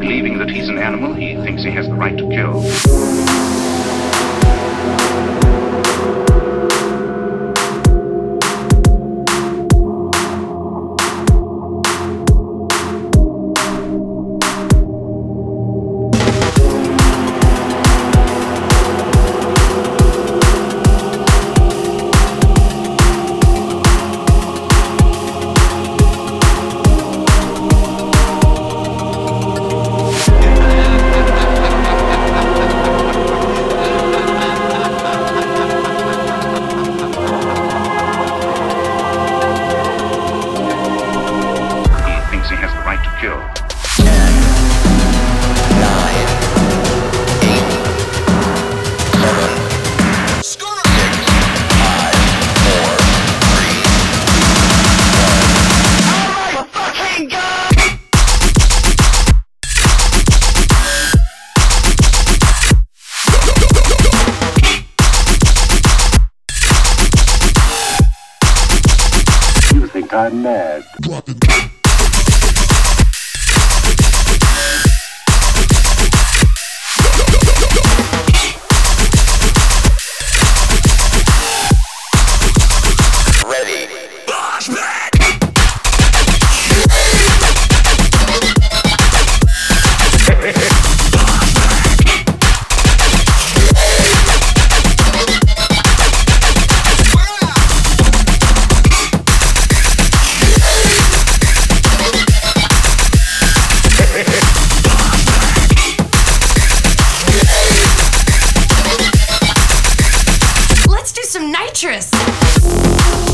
Believing that he's an animal he thinks he has the right to kill. I'm mad. some nitrous.